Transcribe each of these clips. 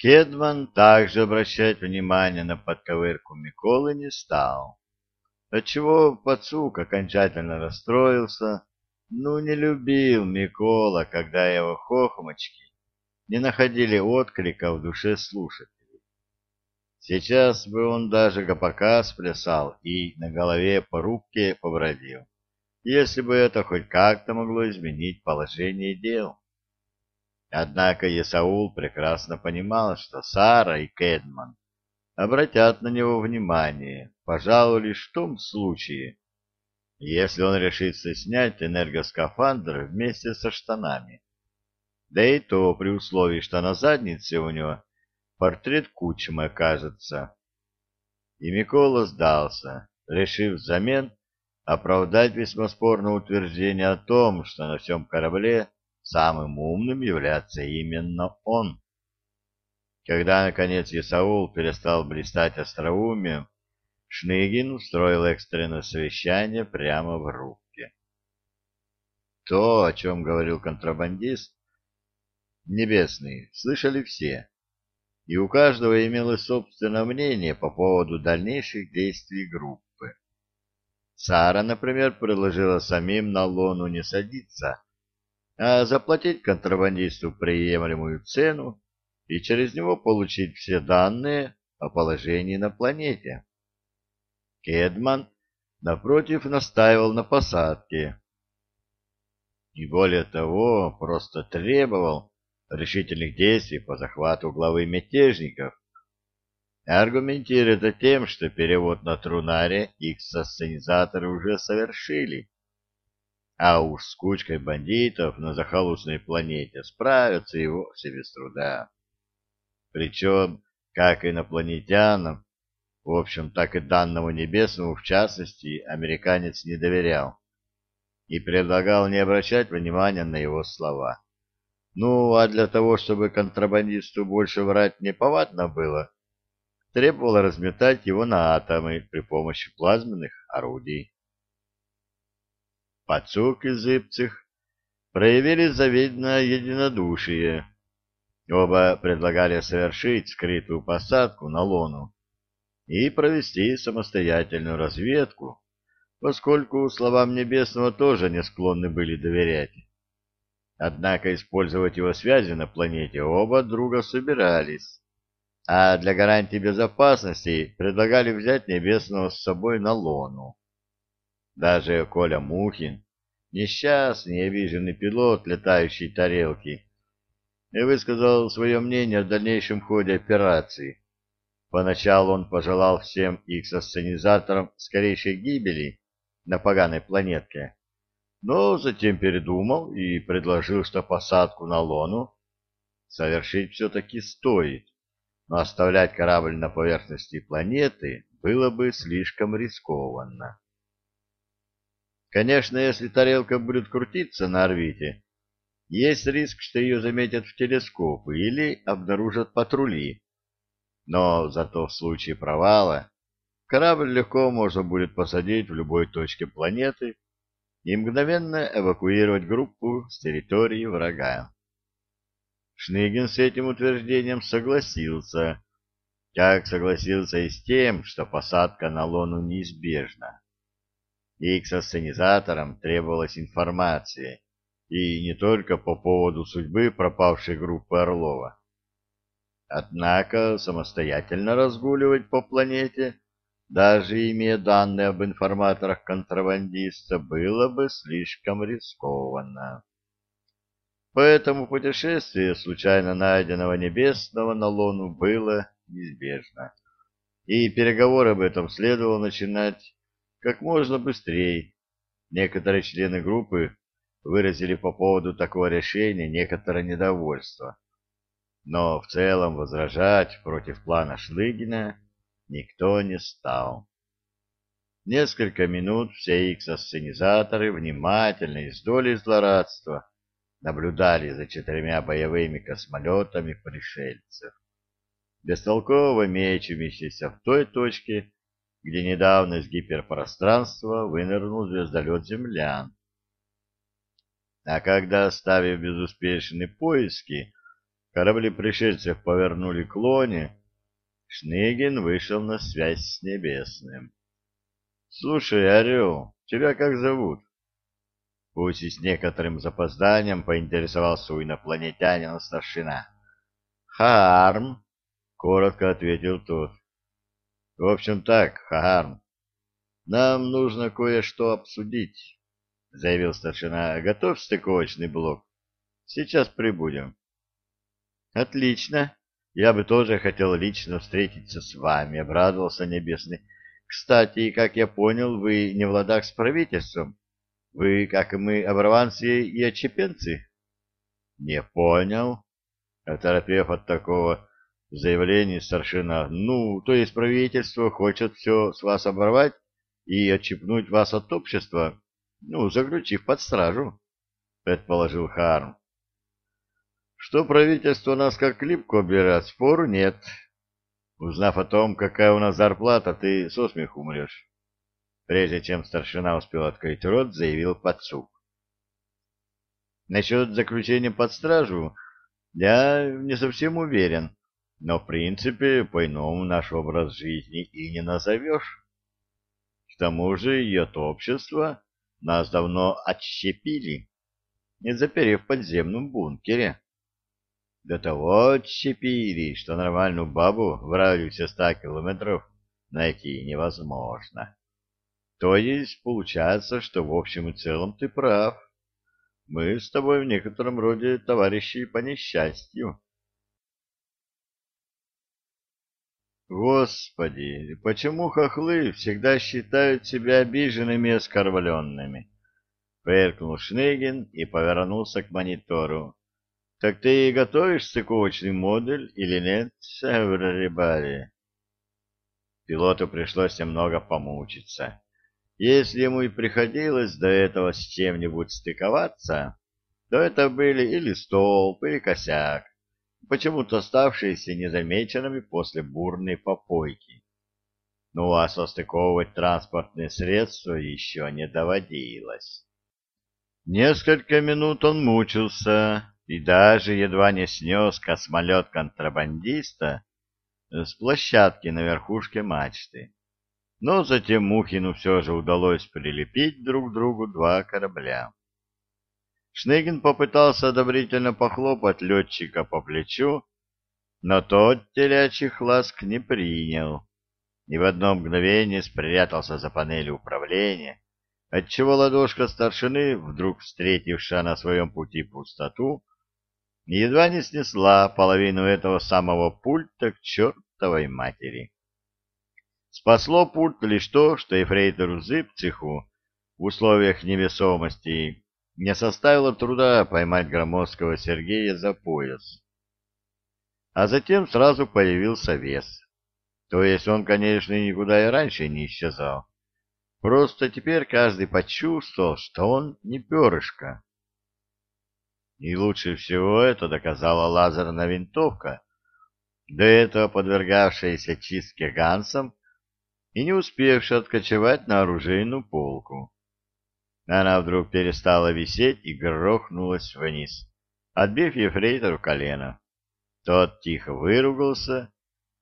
Кедман также обращать внимание на подковырку Миколы не стал, отчего пацук окончательно расстроился, ну не любил Микола, когда его хохмочки не находили отклика в душе слушателей. Сейчас бы он даже гопака сплясал и на голове по рубке побродил, если бы это хоть как-то могло изменить положение дел. Однако Есаул прекрасно понимал, что Сара и Кэдман обратят на него внимание, пожалуй, лишь в том случае, если он решится снять энергоскафандр вместе со штанами. Да и то при условии, что на заднице у него портрет Кучмы окажется. И Микола сдался, решив взамен оправдать весьма спорное утверждение о том, что на всем корабле самым умным является именно он. Когда, наконец, Исаул перестал блистать остроумием, Шныгин устроил экстренное совещание прямо в рубке. То, о чем говорил контрабандист, небесный, слышали все, и у каждого имелось собственное мнение по поводу дальнейших действий группы. Сара, например, предложила самим на лону не садиться, а заплатить контрабандисту приемлемую цену и через него получить все данные о положении на планете. Кедман, напротив, настаивал на посадке. И более того, просто требовал решительных действий по захвату главы мятежников, аргументируя это тем, что перевод на Трунаре их сосценизаторы уже совершили а уж с кучкой бандитов на захолустной планете справятся и вовсе без труда. Причем, как инопланетянам, в общем, так и данному небесному, в частности, американец не доверял и предлагал не обращать внимания на его слова. Ну, а для того, чтобы контрабандисту больше врать неповадно было, требовало разметать его на атомы при помощи плазменных орудий. Пацук и Зыбцих проявили завидное единодушие. Оба предлагали совершить скрытую посадку на лону и провести самостоятельную разведку, поскольку словам Небесного тоже не склонны были доверять. Однако использовать его связи на планете оба друга собирались, а для гарантии безопасности предлагали взять Небесного с собой на лону. Даже Коля Мухин, несчастный обиженный пилот летающей тарелки, высказал свое мнение о дальнейшем ходе операции. Поначалу он пожелал всем их сценизаторам скорейшей гибели на поганой планетке, но затем передумал и предложил, что посадку на Лону совершить все-таки стоит, но оставлять корабль на поверхности планеты было бы слишком рискованно. Конечно, если тарелка будет крутиться на орбите, есть риск, что ее заметят в телескоп или обнаружат патрули. Но зато в случае провала корабль легко можно будет посадить в любой точке планеты и мгновенно эвакуировать группу с территории врага. Шныгин с этим утверждением согласился, как согласился и с тем, что посадка на Лону неизбежна и к сценизаторам требовалась информация, и не только по поводу судьбы пропавшей группы Орлова. Однако самостоятельно разгуливать по планете, даже имея данные об информаторах контрабандиста, было бы слишком рискованно. Поэтому путешествие случайно найденного небесного на Луну было неизбежно, и переговоры об этом следовало начинать как можно быстрее. Некоторые члены группы выразили по поводу такого решения некоторое недовольство. Но в целом возражать против плана Шлыгина никто не стал. Несколько минут все их сценизаторы внимательно и с долей злорадства наблюдали за четырьмя боевыми космолетами пришельцев, бестолково мечущимися в той точке, где недавно из гиперпространства вынырнул звездолет «Землян». А когда, оставив безуспешные поиски, корабли пришельцев повернули к лоне, Шныгин вышел на связь с Небесным. — Слушай, Орел, тебя как зовут? Пусть и с некоторым запозданием поинтересовался у инопланетянина старшина. — Харм, — коротко ответил тот. — В общем так, Харм, нам нужно кое-что обсудить, — заявил старшина. — Готов стыковочный блок? Сейчас прибудем. — Отлично. Я бы тоже хотел лично встретиться с вами, — обрадовался Небесный. — Кстати, как я понял, вы не в ладах с правительством. Вы, как и мы, оборванцы и отчепенцы? — Не понял. Оторопев от такого заявления старшина. — Ну, то есть правительство хочет все с вас оборвать и отчепнуть вас от общества, ну, заключив под стражу, — предположил Харм. Что правительство нас как липку обирает, спору нет. Узнав о том, какая у нас зарплата, ты со смеху умрешь. Прежде чем старшина успел открыть рот, заявил подсук. Насчет заключения под стражу я не совсем уверен, но в принципе по-иному наш образ жизни и не назовешь. К тому же и от общества нас давно отщепили, не заперев в подземном бункере. До того отщепили, что нормальную бабу в радиусе ста километров найти невозможно. То есть получается, что в общем и целом ты прав. Мы с тобой в некотором роде товарищи по несчастью. Господи, почему хохлы всегда считают себя обиженными и оскорбленными? Фыркнул Шнегин и повернулся к монитору. Так ты готовишь стыковочный модуль или нет, Everybody? Пилоту пришлось немного помучиться. Если ему и приходилось до этого с чем-нибудь стыковаться, то это были или столб, или косяк, почему-то оставшиеся незамеченными после бурной попойки. Ну а состыковывать транспортные средства еще не доводилось. Несколько минут он мучился, и даже едва не снес космолет контрабандиста с площадки на верхушке мачты. Но затем Мухину все же удалось прилепить друг к другу два корабля. Шнегин попытался одобрительно похлопать летчика по плечу, но тот телячьих ласк не принял и в одно мгновение спрятался за панелью управления, отчего ладошка старшины, вдруг встретившая на своем пути пустоту, едва не снесла половину этого самого пульта к чертовой матери. Спасло пульт лишь то, что ефрейтору Зыбциху в условиях невесомости не составило труда поймать громоздкого Сергея за пояс. А затем сразу появился вес. То есть он, конечно, никуда и раньше не исчезал. Просто теперь каждый почувствовал, что он не перышко. И лучше всего это доказала лазерная винтовка, до этого подвергавшаяся чистке Гансом и не успевшая откочевать на оружейную полку. Она вдруг перестала висеть и грохнулась вниз, отбив ефрейтору колено. Тот тихо выругался,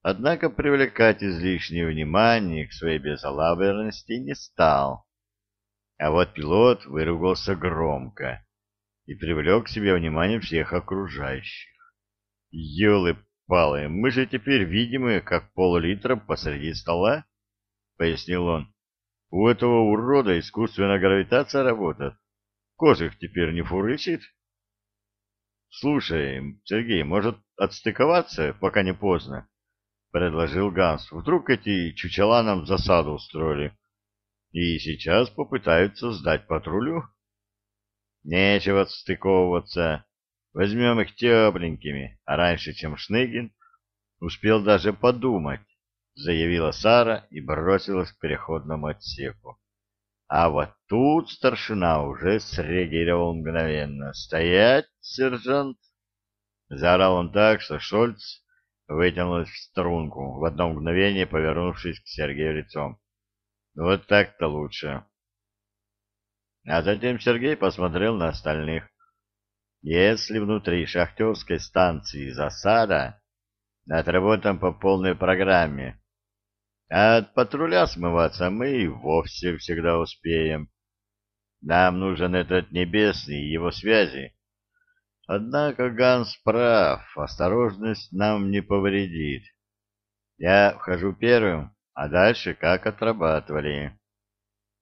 однако привлекать излишнее внимание к своей безалаберности не стал. А вот пилот выругался громко и привлек к себе внимание всех окружающих. «Елы-палы, мы же теперь видимы, как пол-литра посреди стола», — пояснил он. «У этого урода искусственная гравитация работает. Кожих теперь не фурычит». «Слушай, Сергей, может, отстыковаться, пока не поздно?» — предложил Ганс. «Вдруг эти чучела нам засаду устроили и сейчас попытаются сдать патрулю?» Нечего стыковываться. Возьмем их тепленькими, а раньше, чем Шныгин, успел даже подумать, заявила Сара и бросилась к переходному отсеку. А вот тут старшина уже среагировал мгновенно. «Стоять, сержант!» Заорал он так, что Шольц вытянулась в струнку, в одно мгновение повернувшись к Сергею лицом. «Вот так-то лучше. А затем Сергей посмотрел на остальных. Если внутри шахтерской станции засада, отработаем по полной программе. А от патруля смываться мы и вовсе всегда успеем. Нам нужен этот небесный и его связи. Однако Ганс прав, осторожность нам не повредит. Я вхожу первым, а дальше как отрабатывали.